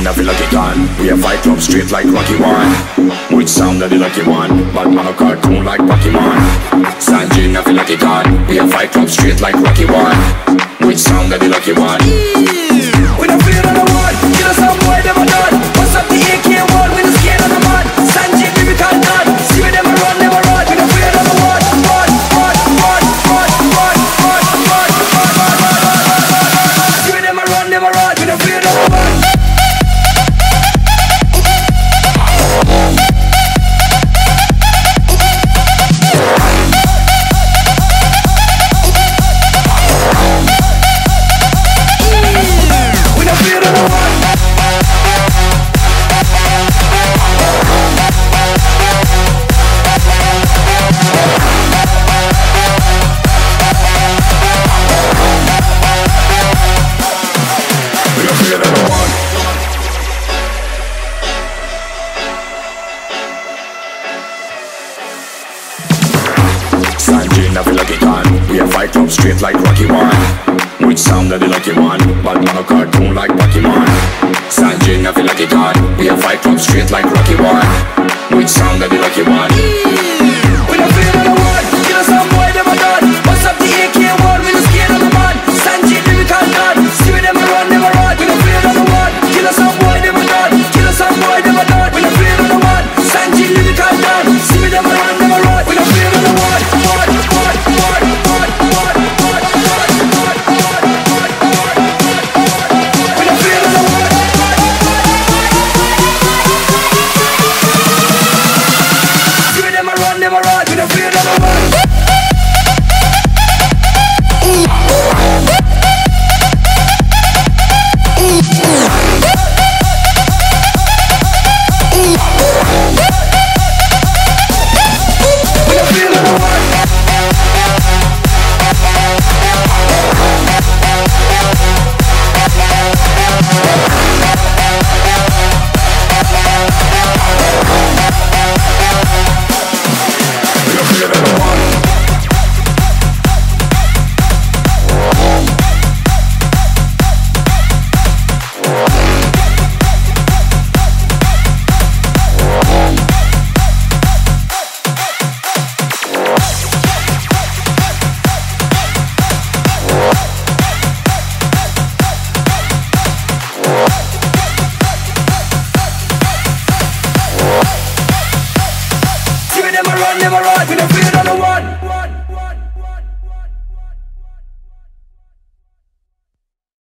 in a lucky can. We a fight club straight like Rocky One. Which sound of the lucky one? Batman a cartoon like Pokemon. Sanjay in a lucky can. We a fight club straight like Rocky One. Which sound of the lucky one? Fight up straight like Rocky One Which sound of the lucky one? But on a cartoon like Pokemon Sanjay, I feel like a god We have fight up straight like Rocky One Which sound of the lucky one?